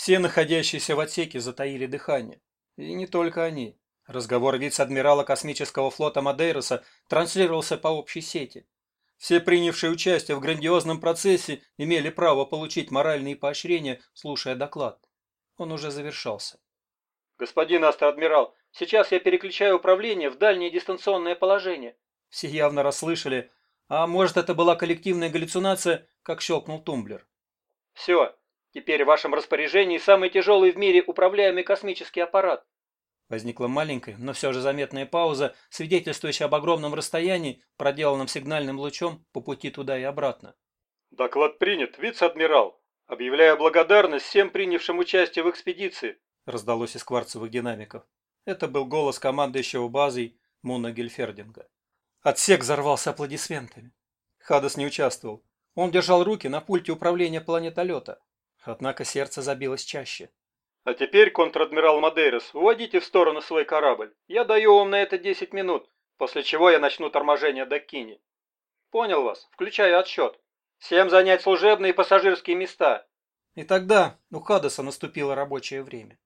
Все находящиеся в отсеке затаили дыхание. И не только они. Разговор вице-адмирала космического флота Мадейроса транслировался по общей сети. Все принявшие участие в грандиозном процессе имели право получить моральные поощрения, слушая доклад. Он уже завершался. «Господин астроадмирал, сейчас я переключаю управление в дальнее дистанционное положение». Все явно расслышали, а может это была коллективная галлюцинация, как щелкнул тумблер. «Все, теперь в вашем распоряжении самый тяжелый в мире управляемый космический аппарат. Возникла маленькая, но все же заметная пауза, свидетельствующая об огромном расстоянии, проделанном сигнальным лучом по пути туда и обратно. «Доклад принят, вице-адмирал. Объявляю благодарность всем принявшим участие в экспедиции», раздалось из кварцевых динамиков. Это был голос командующего базой Муна Гельфердинга. Отсек взорвался аплодисментами. Хадас не участвовал. Он держал руки на пульте управления планетолета. Однако сердце забилось чаще. А теперь, контр-адмирал Мадейрос, уводите в сторону свой корабль. Я даю вам на это 10 минут, после чего я начну торможение до Кини. Понял вас, включаю отсчет. Всем занять служебные и пассажирские места. И тогда у Хадаса наступило рабочее время.